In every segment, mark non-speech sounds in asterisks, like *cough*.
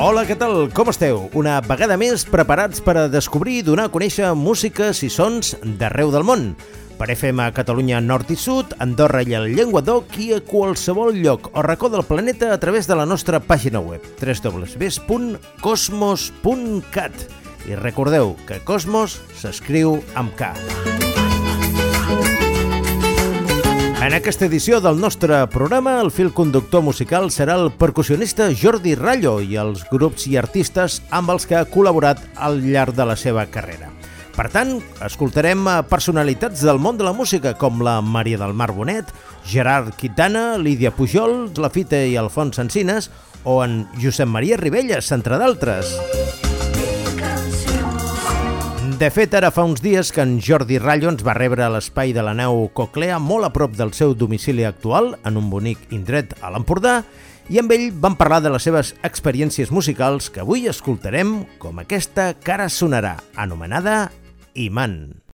Hola, què tal? Com esteu? Una vegada més preparats per a descobrir i donar a conèixer músiques i sons d'arreu del món. Per FM a Catalunya Nord i Sud, Andorra i el Llenguadoc i a qualsevol lloc o racó del planeta a través de la nostra pàgina web www.cosmos.cat i recordeu que Cosmos s'escriu amb K. En aquesta edició del nostre programa, el fil conductor musical serà el percussionista Jordi Rallo i els grups i artistes amb els que ha col·laborat al llarg de la seva carrera. Per tant, escoltarem personalitats del món de la música com la Maria del Mar Bonet, Gerard Quitana, Lídia Pujol, la Fita i Alfons Encines o en Josep Maria Ribelles, entre d'altres. De fet, ara fa uns dies que en Jordi Rallo ens va rebre a l'espai de la nau Coclea molt a prop del seu domicili actual, en un bonic indret a l'Empordà, i amb ell vam parlar de les seves experiències musicals que avui escoltarem com aquesta que ara sonarà, anomenada Iman.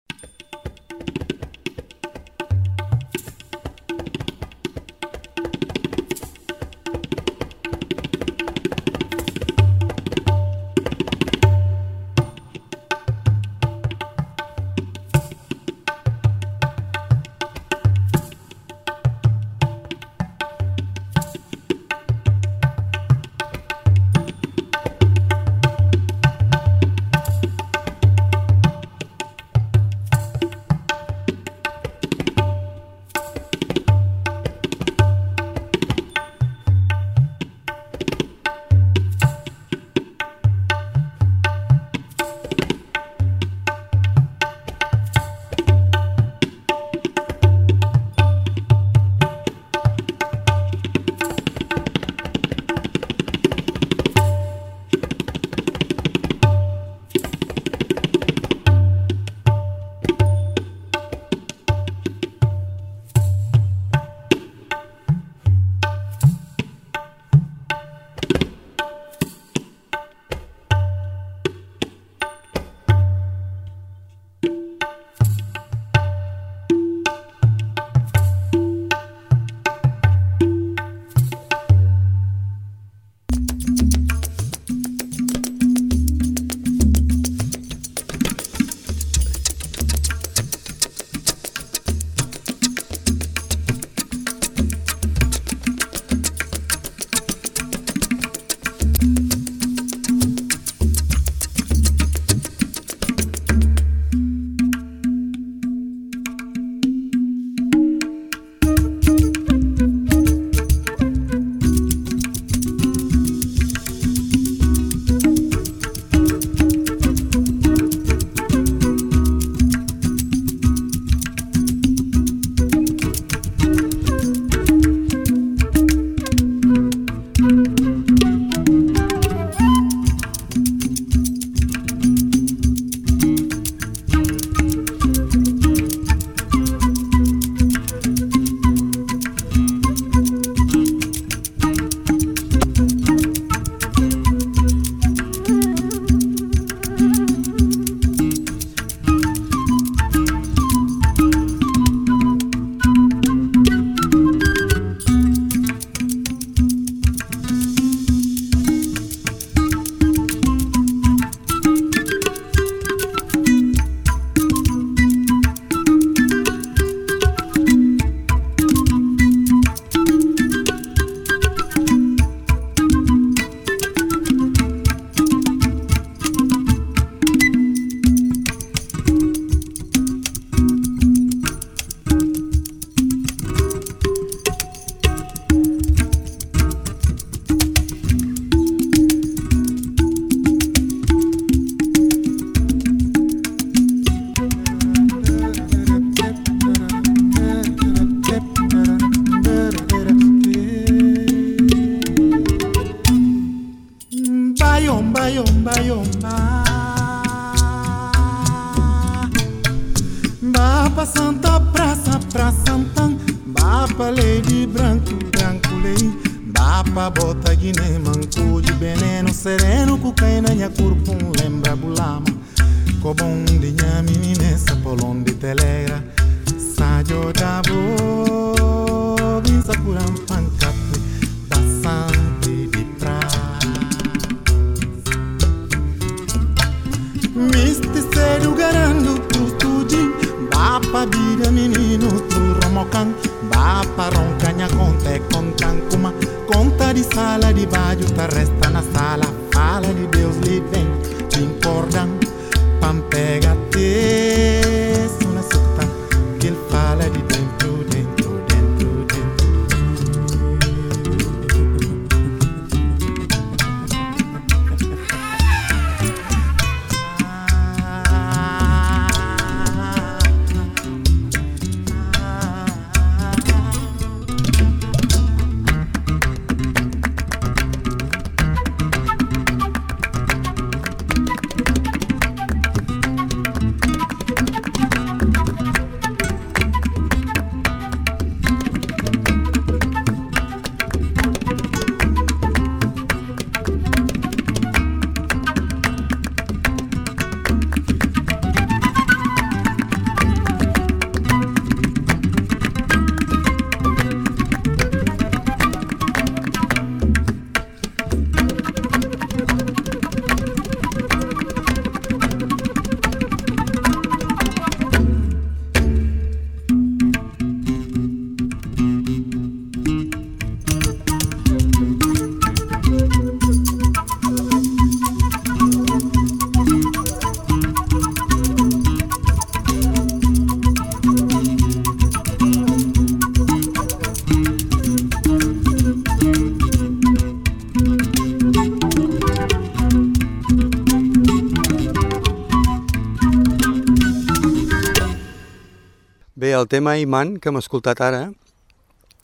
El tema Iman, que hem escoltat ara,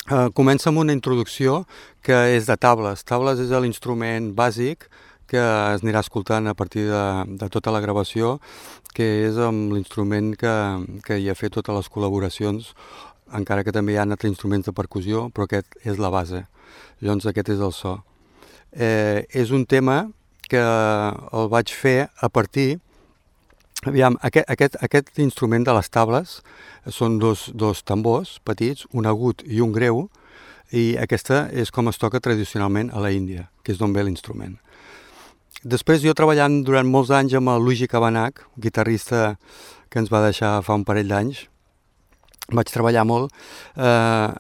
eh, comença amb una introducció que és de tables. Tables és l'instrument bàsic que es anirà escoltant a partir de, de tota la gravació, que és amb l'instrument que, que hi ha fet totes les col·laboracions, encara que també hi ha altres instruments de percussió, però aquest és la base. Llavors aquest és el so. Eh, és un tema que el vaig fer a partir Aviam, aquest, aquest, aquest instrument de les tables són dos, dos tambors petits, un agut i un greu, i aquesta és com es toca tradicionalment a la Índia, que és d'on ve l'instrument. Després, jo treballant durant molts anys amb el Luigi Cabanach, guitarrista que ens va deixar fa un parell d'anys, vaig treballar molt, eh,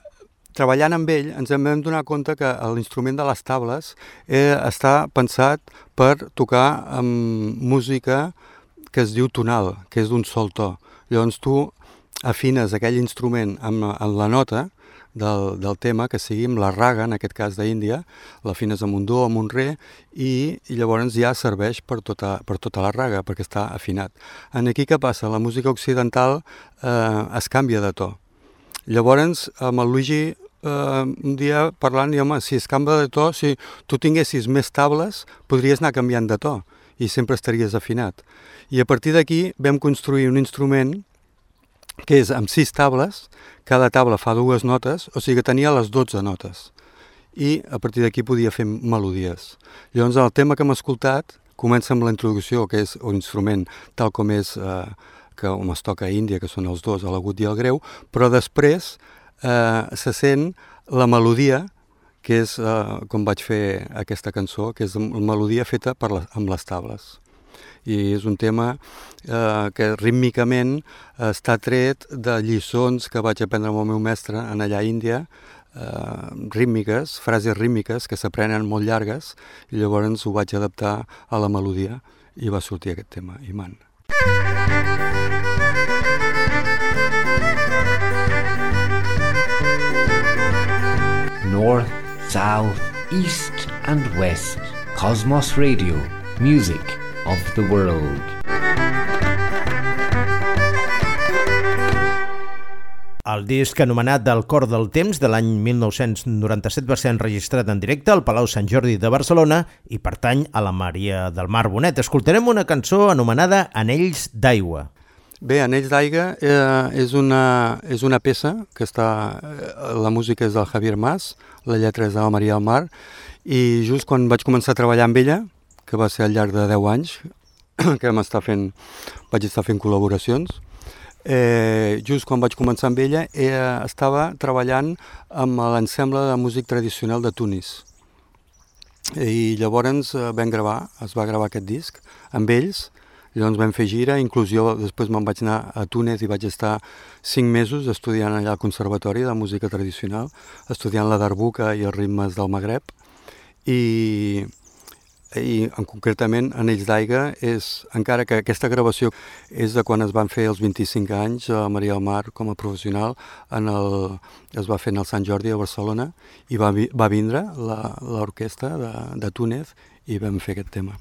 treballant amb ell ens en vam donar compte que l'instrument de les tables eh, està pensat per tocar amb música que es diu tonal, que és d'un sol to. Llavors tu afines aquell instrument amb, amb la nota del, del tema, que sigui amb la raga, en aquest cas d'Índia, l'afines amb un do, amb un re, i, i llavors ja serveix per tota, per tota la raga, perquè està afinat. En aquí què passa? La música occidental eh, es canvia de to. Llavors, amb el Luigi, eh, un dia parlant, i home, si es canvia de to, si tu tinguessis més tables, podries anar canviant de to i sempre estaries afinat. I a partir d'aquí vam construir un instrument que és amb sis tables, cada taula fa dues notes, o sigui que tenia les 12 notes. I a partir d'aquí podia fer melodies. Llavors el tema que hem escoltat comença amb la introducció, que és un instrument tal com és eh, que com es toca a Índia, que són els dos, l'agut i el greu, però després eh, se sent la melodia, que és eh, com vaig fer aquesta cançó, que és una melodia feta per la, amb les tables i és un tema eh, que rítmicament està tret de lliçons que vaig aprendre amb el meu mestre en allà a Índia, eh, rítmiques, frases rítmiques que s'aprenen molt llargues i llavors ho vaig adaptar a la melodia i va sortir aquest tema, Iman. North, South, East and West. Cosmos Radio. Music of the world. El disc anomenat del Cor del Temps de l'any 1997 va ser enregistrat en directe al Palau Sant Jordi de Barcelona i pertany a la Maria del Mar Bonet. Escoltarem una cançó anomenada Anells d'aigua. Bé, Anells d'Aiga eh, és, una, és una peça que està... Eh, la música és del Javier Mas, la lletra és de la Maria del Mar, i just quan vaig començar a treballar amb ella, que va ser al llarg de 10 anys, *clears throat* que vam estar fent, vaig estar fent col·laboracions, eh, just quan vaig començar amb ella, eh, estava treballant amb l'ensemble de músic tradicional de Tunis. I llavors eh, vam gravar, es va gravar aquest disc amb ells, Llavors vam fer gira, inclusió, després me'n vaig anar a Túnez i vaig estar cinc mesos estudiant allà al Conservatori de Música Tradicional, estudiant la darbuca i els ritmes del Magreb, i, i en concretament en Ells d'Aiga és, encara que aquesta gravació és de quan es van fer els 25 anys a Maria del Mar com a professional, en el, es va fer en el Sant Jordi a Barcelona i va, va vindre l'orquestra de, de Túnez i vam fer aquest tema.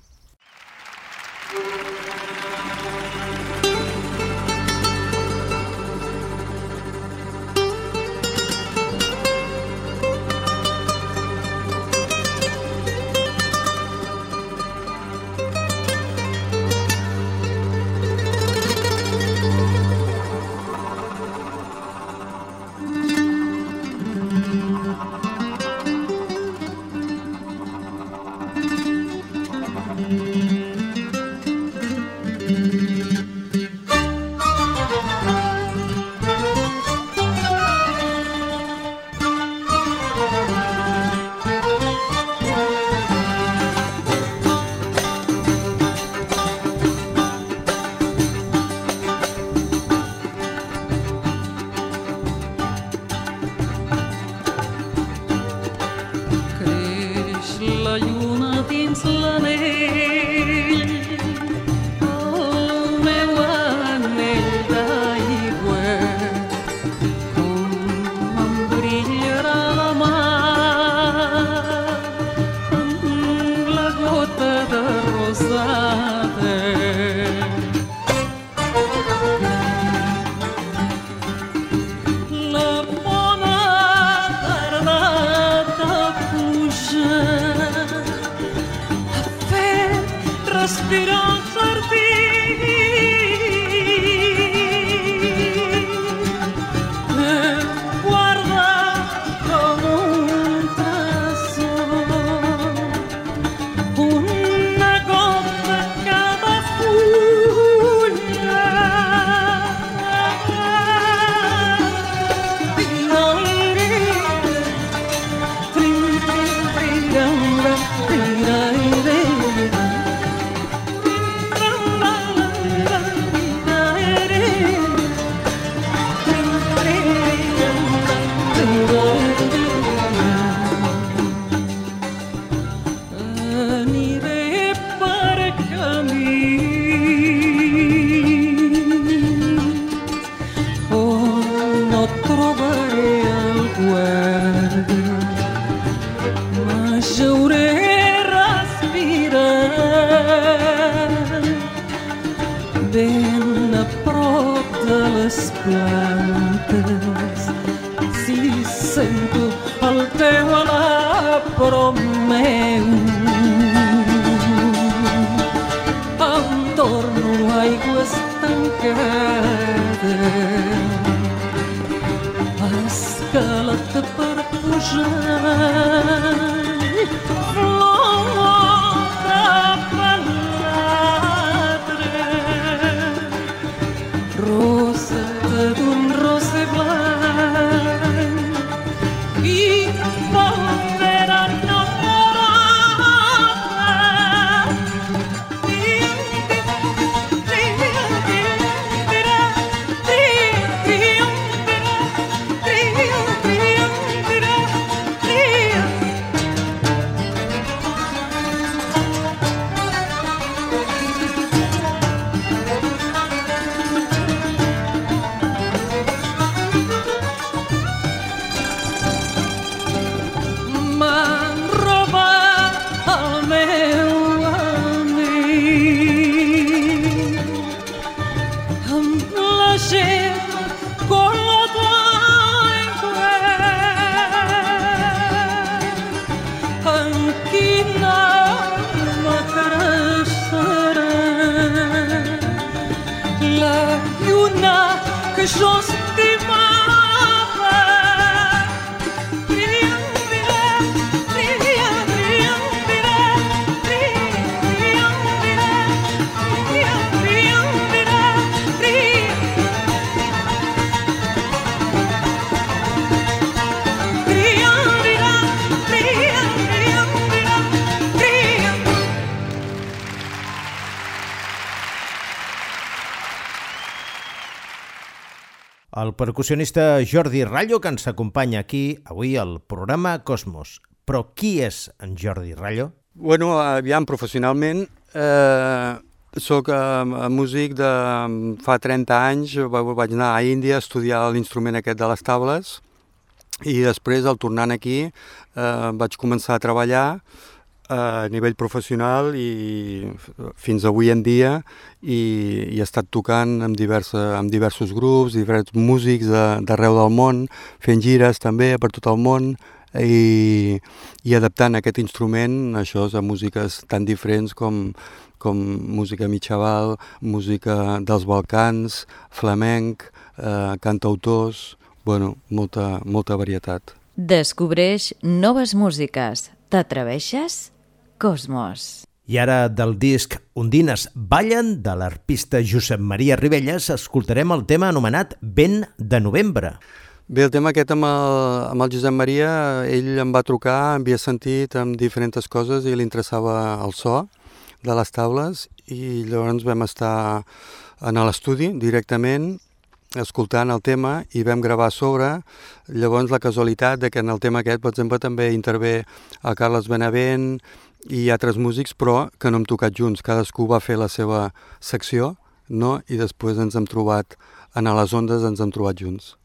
Percussionista Jordi Rallo, que ens acompanya aquí avui al programa Cosmos. Però qui és en Jordi Rallo? Bueno, aviam, professionalment, eh, soc eh, músic de fa 30 anys, va- vaig anar a Índia a estudiar l'instrument aquest de les tables i després, al tornant aquí, eh, vaig començar a treballar a nivell professional i fins avui en dia i, i he estat tocant amb, diversa, amb diversos grups, diferents músics de- d'arreu del món, fent gires també per tot el món i, i adaptant aquest instrument això a músiques tan diferents com, com música mitjaval, música dels Balcans, flamenc, eh, cantautors, bueno, molta, molta varietat. Descobreix noves músiques. T'atreveixes? Cosmos. I ara del disc Ondines ballen de l'arpista Josep Maria Ribelles escoltarem el tema anomenat Vent de novembre. Bé, el tema aquest amb el, amb el Josep Maria, ell em va trucar, em havia sentit amb diferents coses i li interessava el so de les taules i llavors vam estar en l'estudi directament escoltant el tema i vam gravar a sobre. Llavors la casualitat de que en el tema aquest, per exemple, també intervé el Carles Benavent i altres músics, però que no hem tocat junts. Cadascú va fer la seva secció no? i després ens hem trobat, en a les ondes ens hem trobat junts.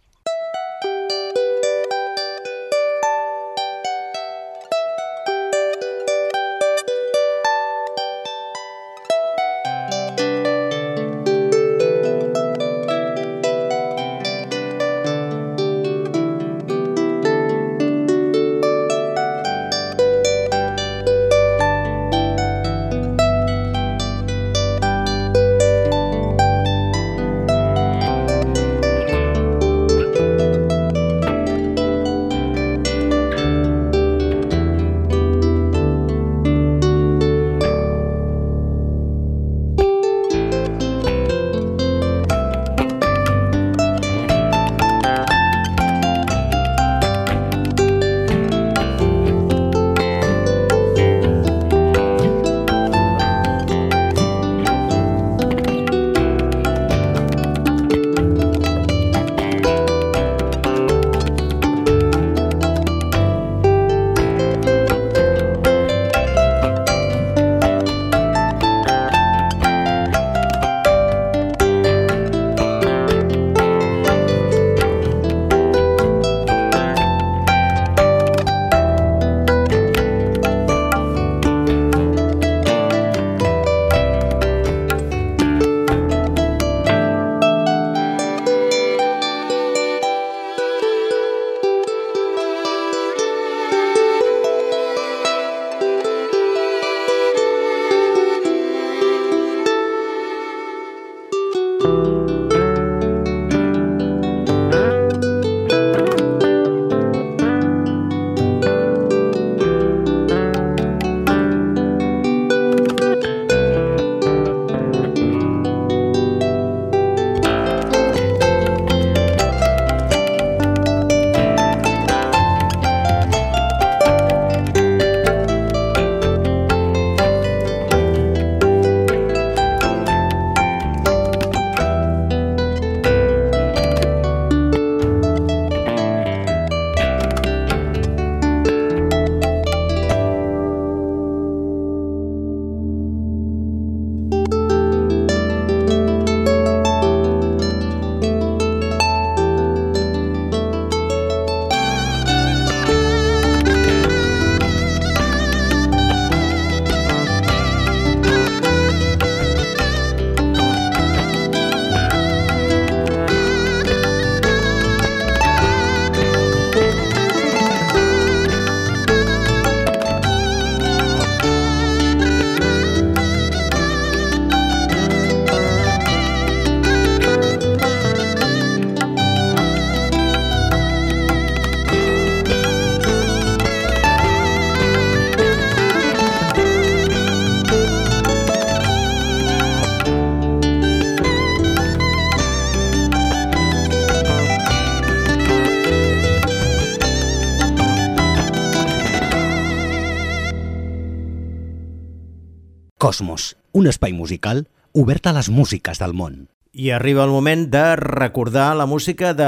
Cosmos, un espai musical obert a les músiques del món. I arriba el moment de recordar la música de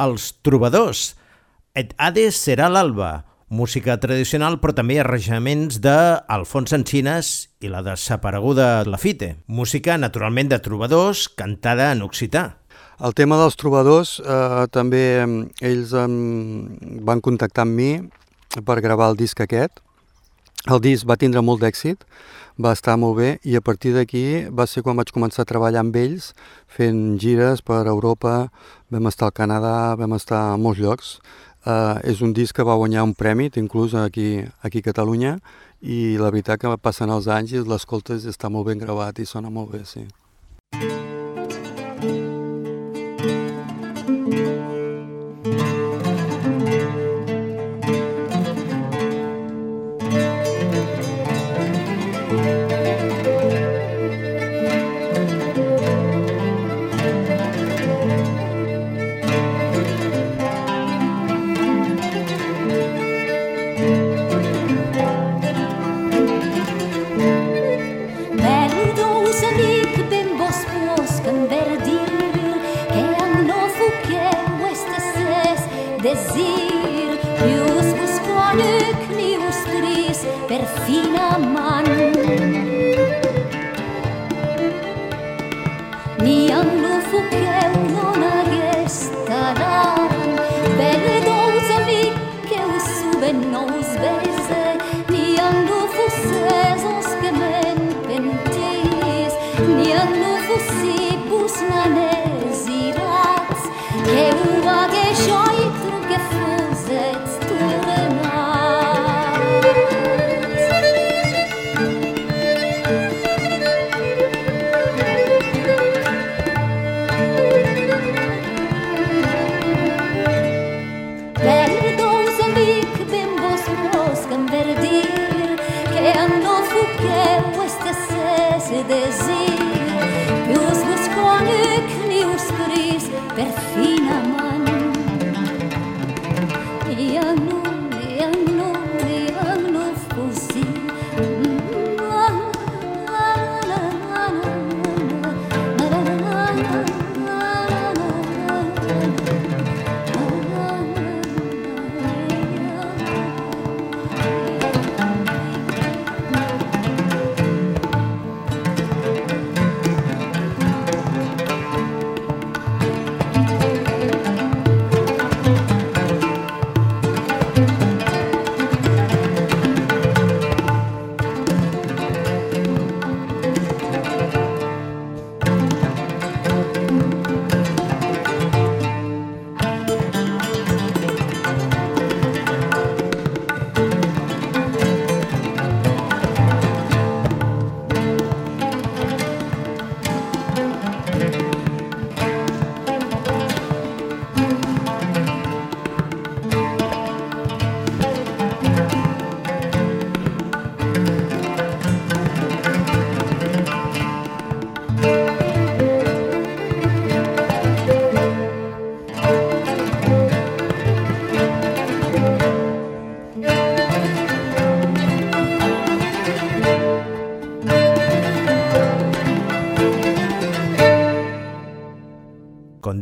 Els Trobadors. Et Hades serà l'alba, música tradicional però també arranjaments d'Alfons Encines i la desapareguda Lafite. Música, naturalment, de trobadors, cantada en occità. El tema dels trobadors, eh, també em, ells em, van contactar amb mi per gravar el disc aquest. El disc va tindre molt d'èxit, va estar molt bé i a partir d'aquí va ser quan vaig començar a treballar amb ells fent gires per Europa, vam estar al Canadà, vam estar a molts llocs. Uh, és un disc que va guanyar un premi, inclús aquí, aquí a Catalunya, i la veritat que passen els anys i l'escoltes està molt ben gravat i sona molt bé, sí.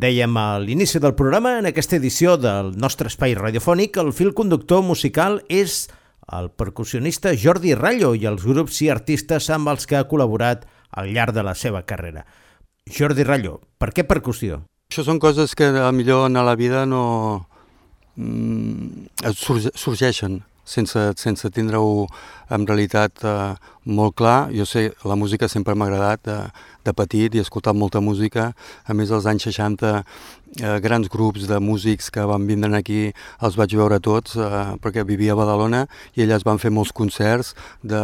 Dèiem a l'inici del programa, en aquesta edició del nostre espai radiofònic, el fil conductor musical és el percussionista Jordi Rallo i els grups i artistes amb els que ha col·laborat al llarg de la seva carrera. Jordi Rallo, per què percussió? Això són coses que a millor a la vida no mm, sorgeixen sense, sense tindre-ho en realitat eh, molt clar. Jo sé, la música sempre m'ha agradat de, de petit i he escoltat molta música. A més, als anys 60, eh, grans grups de músics que van vindre aquí els vaig veure tots eh, perquè vivia a Badalona i elles van fer molts concerts de,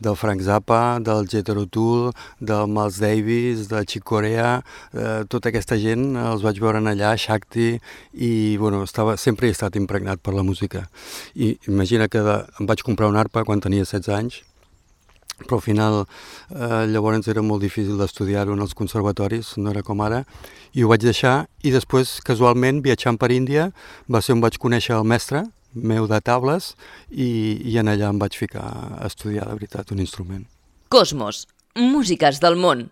del Frank Zappa, del Jethro Tull, del Miles Davis, de Chick Corea, eh, tota aquesta gent els vaig veure allà, Shakti, i bueno, estava, sempre he estat impregnat per la música. I imagina que de, em vaig comprar una arpa quan tenia 16 anys, però al final eh, llavors era molt difícil d'estudiar-ho en els conservatoris, no era com ara, i ho vaig deixar i després casualment viatjant per Índia va ser on vaig conèixer el mestre meu de tables i, i en allà em vaig ficar a estudiar de veritat un instrument. Cosmos, músiques del món.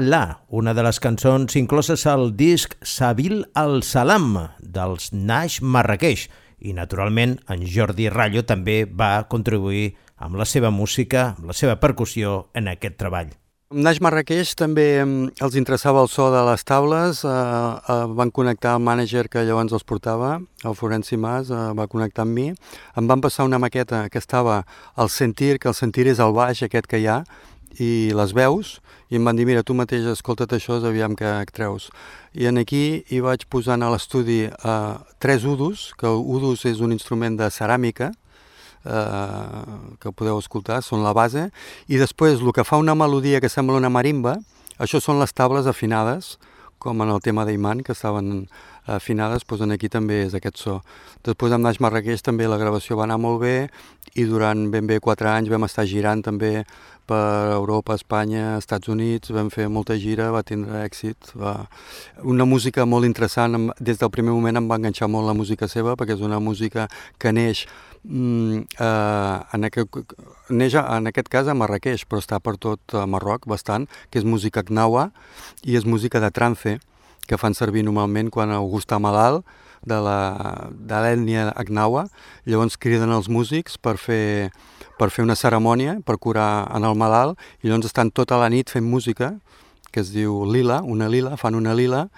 La, una de les cançons incloses al disc Sabil al-Salam dels Nash Marrakeix i naturalment en Jordi Rallo també va contribuir amb la seva música, amb la seva percussió en aquest treball. Naix Marrakeix també els interessava el so de les taules, eh, eh, van connectar el mànager que llavors els portava, el Florenci Mas, eh, va connectar amb mi, em van passar una maqueta que estava al sentir, que el sentir és el baix aquest que hi ha, i les veus, i em van dir, mira, tu mateix escolta't això, aviam què treus. I en aquí hi vaig posant a l'estudi eh, tres udus, que udus és un instrument de ceràmica, eh, que podeu escoltar, són la base, i després el que fa una melodia que sembla una marimba, això són les tables afinades, com en el tema d'Iman, que estaven afinades, doncs aquí també és aquest so. Després amb Naix Marrakeix també la gravació va anar molt bé i durant ben bé quatre anys vam estar girant també per Europa, Espanya, Estats Units, vam fer molta gira, va tindre èxit. Va... Una música molt interessant, des del primer moment em va enganxar molt la música seva, perquè és una música que neix mm, eh, en, aquest, neix en aquest cas a Marrakeix, però està per tot Marroc bastant, que és música gnawa i és música de trance, que fan servir normalment quan algú està malalt de l'ètnia agnawa, llavors criden els músics per fer, per fer una cerimònia, per curar en el malalt, i llavors estan tota la nit fent música, que es diu lila, una lila, fan una lila,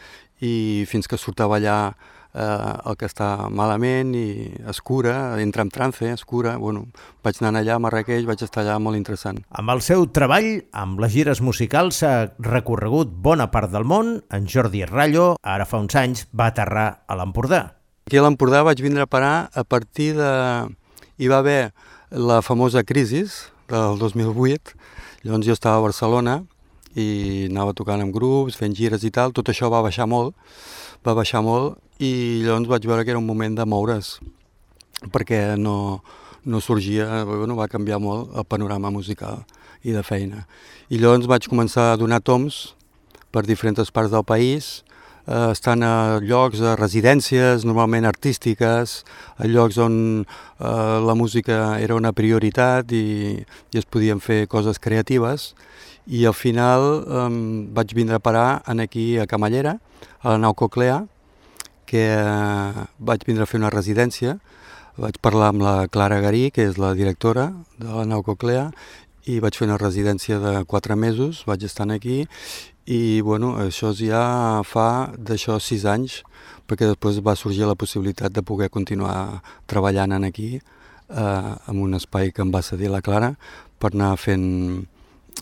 i fins que surt a ballar el que està malament i es cura, entra en trance, es cura, bueno, vaig anar allà a Marrakeix, vaig estar allà molt interessant. Amb el seu treball, amb les gires musicals, s'ha recorregut bona part del món. En Jordi Rallo, ara fa uns anys, va aterrar a l'Empordà. Aquí a l'Empordà vaig vindre a parar a partir de... Hi va haver la famosa crisi del 2008, llavors jo estava a Barcelona i anava tocant amb grups, fent gires i tal, tot això va baixar molt, va baixar molt i llavors vaig veure que era un moment de moure's, perquè no, no sorgia, bueno, va canviar molt el panorama musical i de feina. I llavors vaig començar a donar toms per diferents parts del país, eh, estan a llocs, a residències normalment artístiques, a llocs on eh, la música era una prioritat i, i es podien fer coses creatives i al final eh, vaig vindre a parar en aquí a Camallera, a la nau Coclea, que eh, vaig vindre a fer una residència, vaig parlar amb la Clara Garí, que és la directora de la nau Coclea, i vaig fer una residència de quatre mesos, vaig estar aquí, i bueno, això ja fa d'això sis anys, perquè després va sorgir la possibilitat de poder continuar treballant en aquí, eh, en un espai que em va cedir la Clara, per anar fent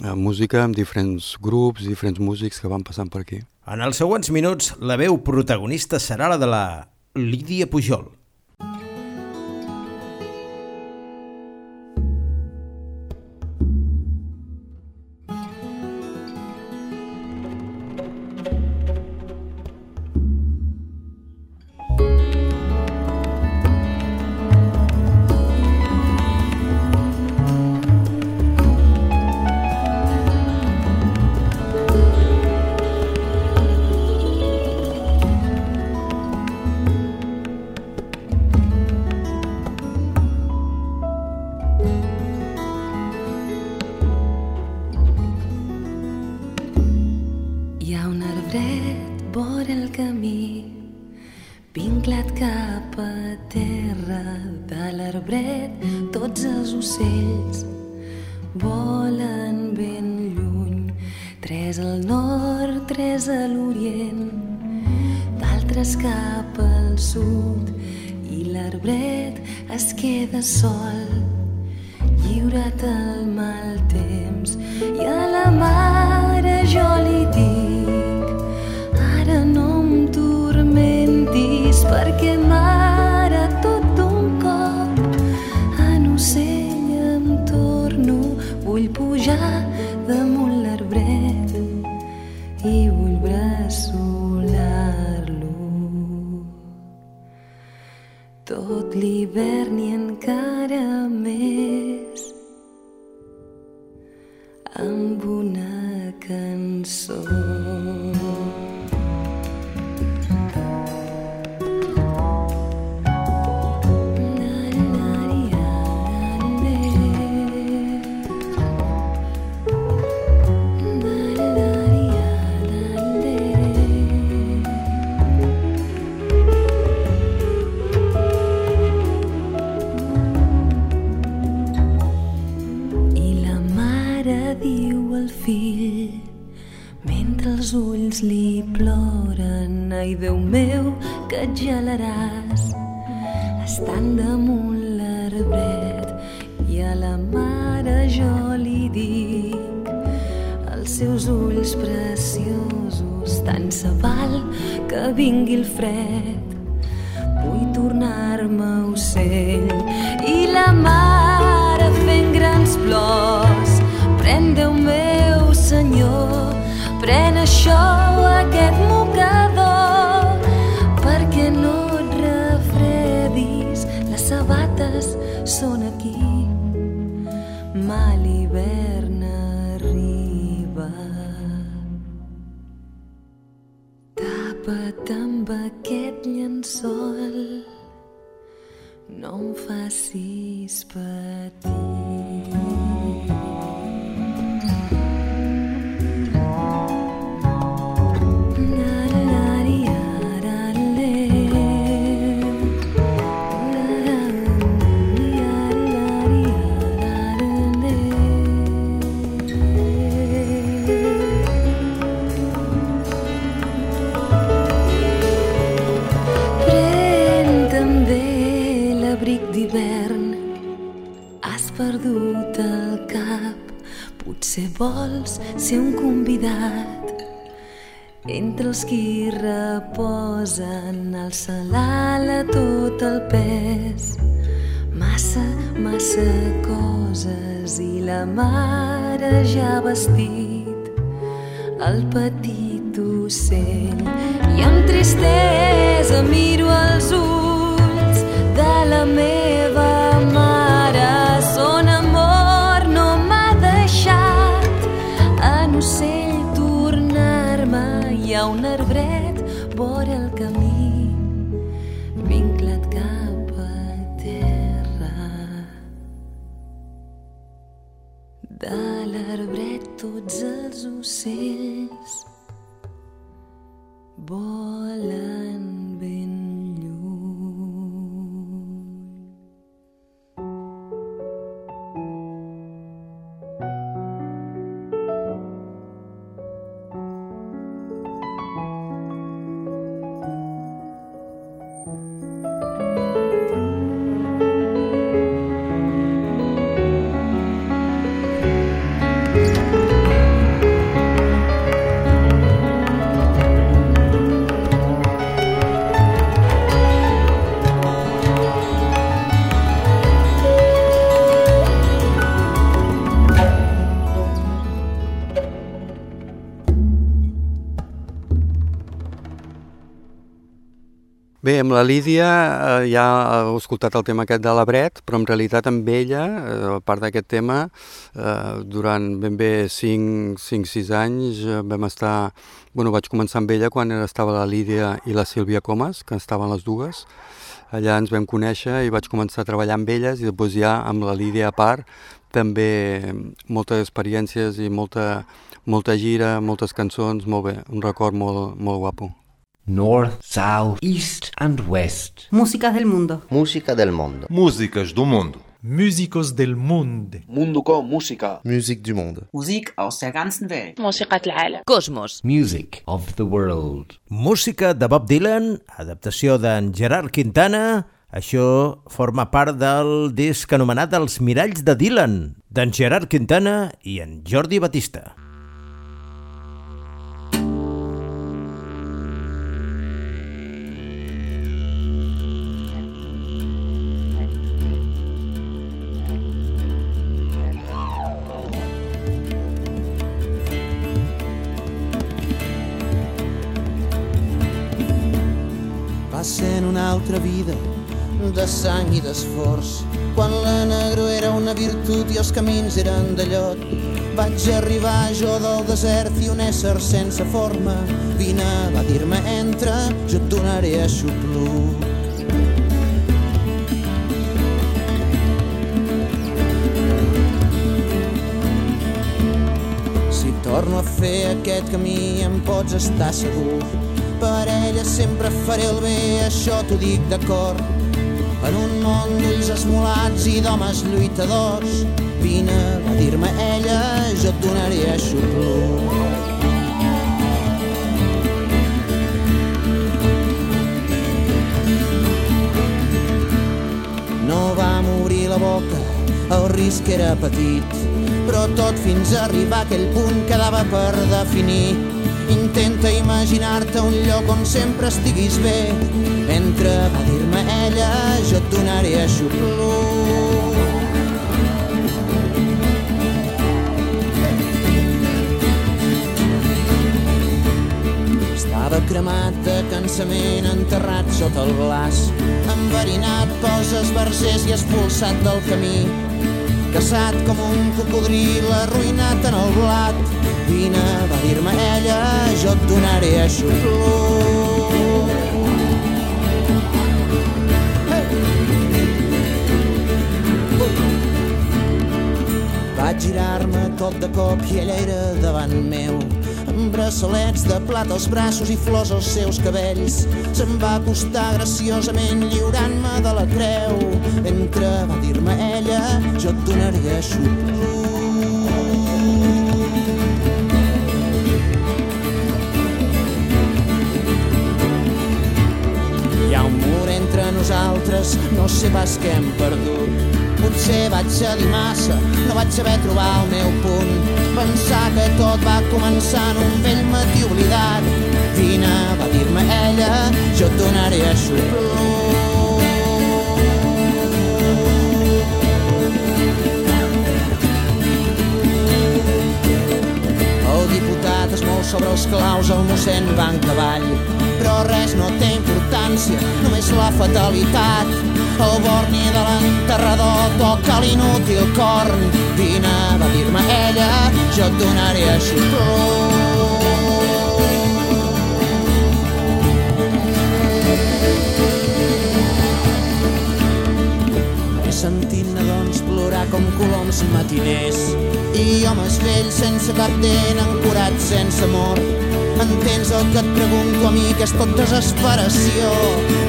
eh, música amb diferents grups, diferents músics que van passant per aquí. En els següents minuts, la veu protagonista serà la de la Lídia Pujol. Hi ha un arbret vora el camí, vinclat cap a terra. De l'arbret tots els ocells volen ben lluny. Tres al nord, tres a l'orient, d'altres cap al sud. I l'arbret es queda sol, lliurat al mal temps. I a la mare jo li dic tot Déu meu, que et gelaràs. Estant damunt l'arbret i a la mare jo li dic els seus ulls preciosos tant se val que vingui el fred. Vull tornar-me ocell i la mare fent grans plors. Pren Déu meu senyor pren això són aquí mal hivern arriba. Tapa't amb aquest llençol no em facis patir Potser vols ser un convidat? Entre els qui reposen al salala tot el pes massa, massa coses i la mare ja ha vestit el petit ocell. I amb tristesa miro els ulls de la meva de l'arbret tots els ocells volen la Lídia eh, ja heu escoltat el tema aquest de l'Abret, però en realitat amb ella, eh, a part d'aquest tema, eh, durant ben bé 5-6 anys eh, vam estar... Bueno, vaig començar amb ella quan estava la Lídia i la Sílvia Comas, que estaven les dues. Allà ens vam conèixer i vaig començar a treballar amb elles i després ja amb la Lídia a part també moltes experiències i molta, molta gira, moltes cançons, molt bé, un record molt, molt guapo. North, South, East and West. Músicas del mundo. Música del mundo. Músicas do mundo. Músicos del mundo. Mundo com música. Musik du Monde. Musik aus der ganzen Welt. موسيقى العالم كوزموس Music of the world. Música de Bob Dylan, adaptació d'en Gerard Quintana. Això forma part del disc anomenat Els miralls de Dylan, d'en Gerard Quintana i en Jordi Batista. Va en una altra vida de sang i d'esforç. Quan la negro era una virtut i els camins eren de llot vaig arribar jo del desert i un ésser sense forma vine, va dir-me entra jo et donaré aixopluc Si torno a fer aquest camí em pots estar segur per ella sempre faré el bé, això t'ho dic d'acord. En un món d'ulls esmolats i d'homes lluitadors, vine, a dir-me ella, jo et donaria xuclor. No vam obrir la boca, el risc era petit, però tot fins a arribar a aquell punt quedava per definir Intenta imaginar-te un lloc on sempre estiguis bé. Entre, va dir-me ella, jo et donaré aixopluc. Estava cremat de cansament, enterrat sota el glaç, enverinat pels esbarzers i expulsat del camí. Caçat com un cocodril, arruïnat en el blat. Vine, va dir-me ella, jo et donaré aixopluc. Vaig girar-me tot de cop i ella era davant meu amb braçalets de plata als braços i flors als seus cabells. Se'm va acostar graciosament lliurant-me de la creu. Entra, va dir-me ella, jo et donaré aixopluc. Nosaltres, no sé pas què hem perdut. Potser vaig cedir massa, no vaig saber trobar el meu punt. Pensar que tot va començar en un vell matí oblidat. Vine, va dir-me ella, jo et donaré aixopluc. Diputat es mou sobre els claus, el mossèn va en cavall. Però res no té importància, només la fatalitat. El borni de l'enterrador toca l'inútil corn. Vine, va dir-me ella, jo et donaré aixopluc. He sentit nadons plorar com coloms matiners homes vells sense cap dent ancorats sense amor. Entens el que et pregunto a mi, que és tot desesperació.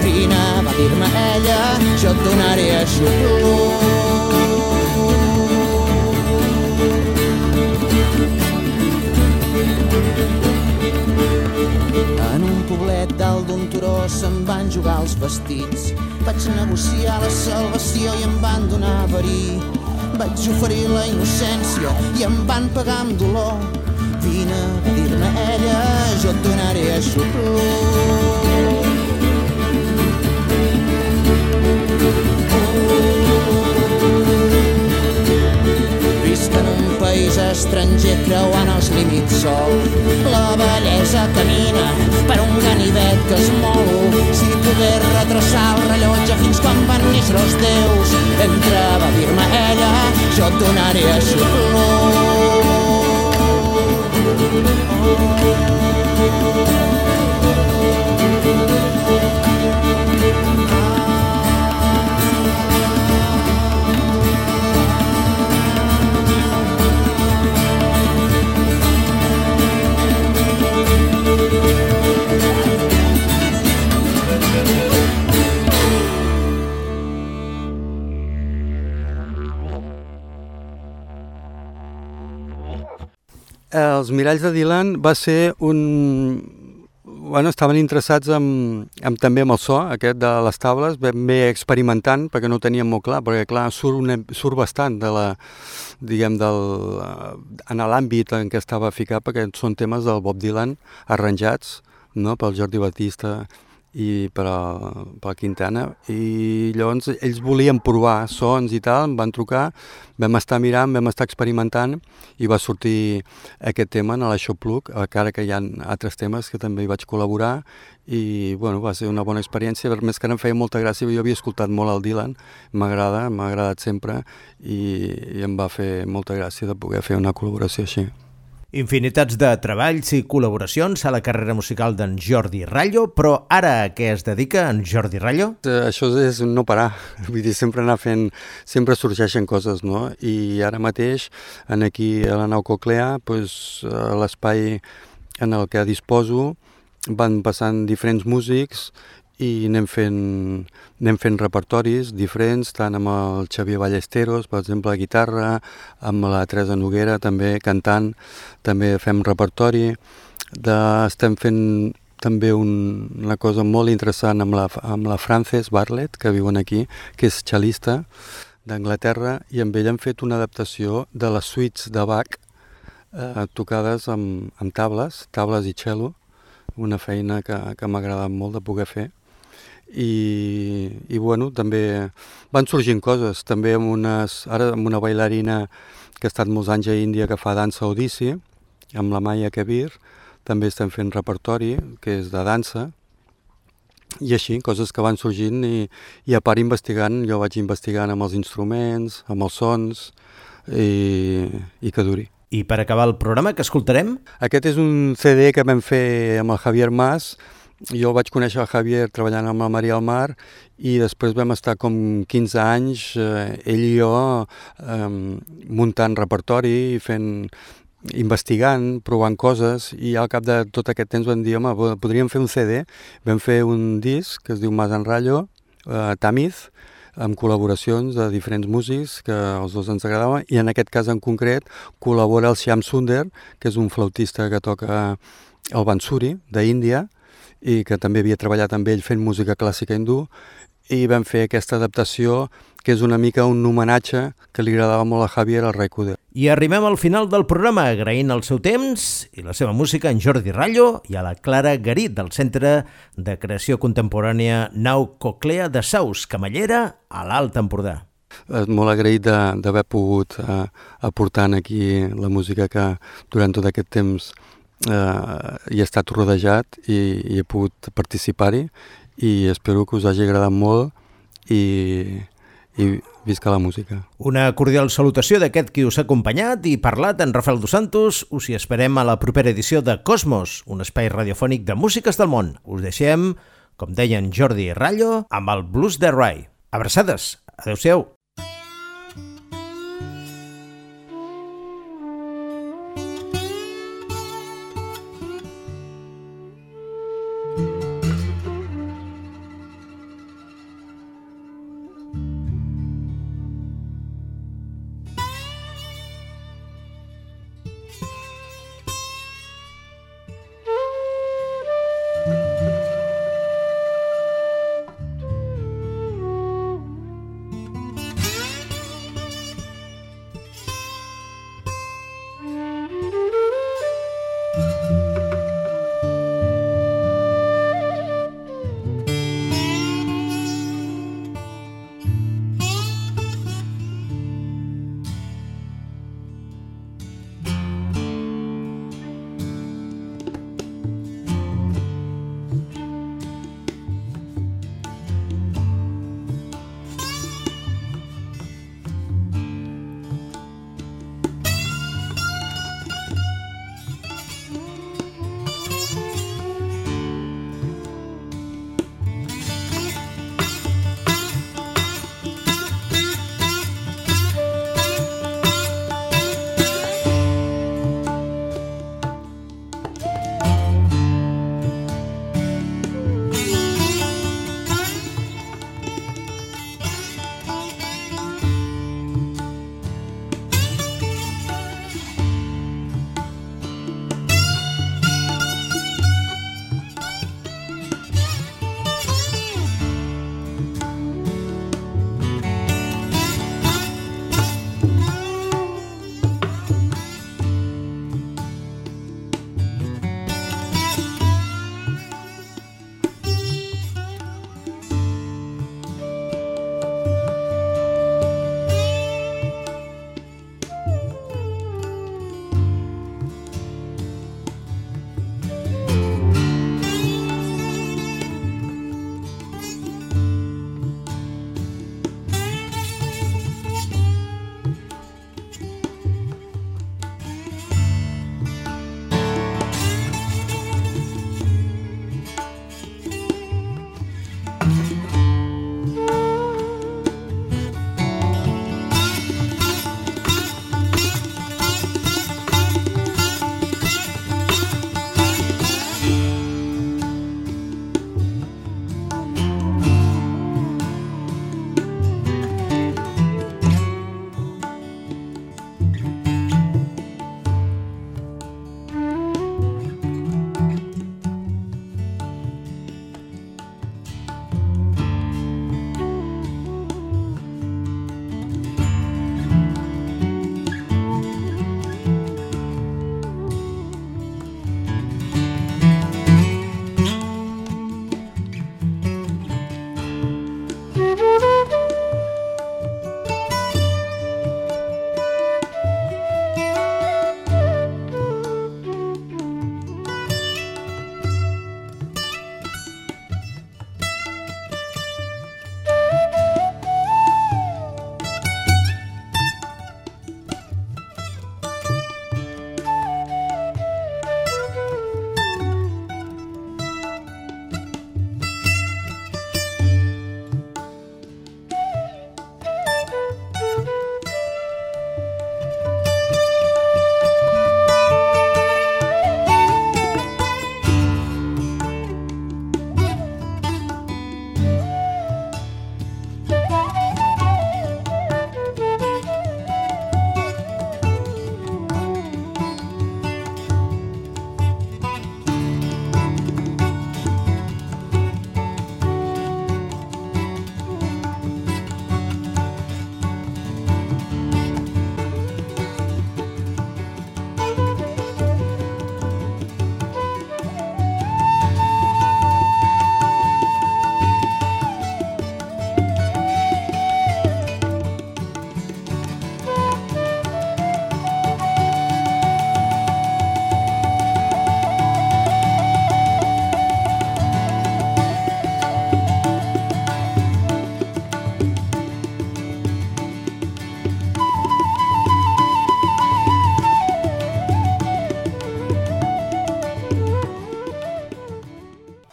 Vine, va dir-me ella, jo et donaré aixopluc. En un poblet dalt d'un turó se'n van jugar els vestits. Vaig negociar la salvació i em van donar verí. Vaig oferir la innocència i em van pagar amb dolor. Vine, va dir-me ella, jo et donaré aixopluc. País estranger creuant els límits sol. La bellesa camina per un ganivet que es mou. Si pogués retrasar el rellotge fins quan van néixer els déus, entra, va dir-me ella, jo et donaré aixopluc. Els Miralls de Dylan va ser un... Bueno, estaven interessats en, en, també amb el so aquest de les tables, ben bé experimentant, perquè no ho teníem molt clar, perquè clar, surt, una, surt bastant de la, diguem, del, en l'àmbit en què estava ficat, perquè són temes del Bob Dylan arranjats no? pel Jordi Batista i per, a, per a Quintana i llavors ells volien provar sons i tal, em van trucar vam estar mirant, vam estar experimentant i va sortir aquest tema en l'Aixopluc, encara que hi ha altres temes que també hi vaig col·laborar i bueno, va ser una bona experiència, per més que em feia molta gràcia, jo havia escoltat molt el Dylan, m'agrada, m'ha agradat sempre i, i em va fer molta gràcia de poder fer una col·laboració així. Infinitats de treballs i col·laboracions a la carrera musical d'en Jordi Rallo, però ara a què es dedica en Jordi Rallo? Eh, Això és no parar, *laughs* vull dir, sempre anar fent, sempre sorgeixen coses, no? I ara mateix, en aquí a la nau Coclea, a l'espai en el que disposo, van passant diferents músics i anem fent, anem fent repertoris diferents, tant amb el Xavier Ballesteros, per exemple, a guitarra, amb la Teresa Noguera, també cantant, també fem repertori, de, estem fent també un, una cosa molt interessant amb la, amb la Frances Bartlett, que viuen aquí, que és xalista, d'Anglaterra i amb ell hem fet una adaptació de les suites de Bach eh, tocades amb, amb tables, tables i cello, una feina que, que m'ha agradat molt de poder fer. I, i bueno, també van sorgint coses, també amb unes, ara amb una bailarina que ha estat molts anys a Índia que fa dansa Odissi, amb la Maya Kabir, també estem fent repertori, que és de dansa, i així, coses que van sorgint i, i a part investigant, jo vaig investigant amb els instruments, amb els sons i, i que duri. I per acabar el programa, que escoltarem? Aquest és un CD que vam fer amb el Javier Mas. Jo vaig conèixer el Javier treballant amb la Maria al Mar i després vam estar com 15 anys, eh, ell i jo, eh, muntant repertori, fent investigant, provant coses i al cap de tot aquest temps vam dir, home, po- podríem fer un CD. Vam fer un disc que es diu Mas en Ratllo, eh, Tamiz, amb col·laboracions de diferents músics que els dos ens agradaven i en aquest cas en concret col·labora el Shyam Sunder, que és un flautista que toca el Bansuri d'Índia i que també havia treballat amb ell fent música clàssica hindú i vam fer aquesta adaptació que és una mica un homenatge que li agradava molt a Javier al Rai Kuder. I arribem al final del programa agraint el seu temps i la seva música en Jordi Rallo i a la Clara Garit del Centre de Creació Contemporània Nau Coclea de Saus, Camallera, a l'Alt Empordà. Eh, molt agraït d'haver pogut eh, aportar aquí la música que durant tot aquest temps eh, he estat rodejat i, i he pogut participar-hi i espero que us hagi agradat molt i, i visca la música. Una cordial salutació d'aquest qui us ha acompanyat i parlat, en Rafael Dos Santos. Us hi esperem a la propera edició de Cosmos, un espai radiofònic de músiques del món. Us deixem, com deien Jordi i Rallo, amb el Blues de Rai. Abraçades. Adéu-siau.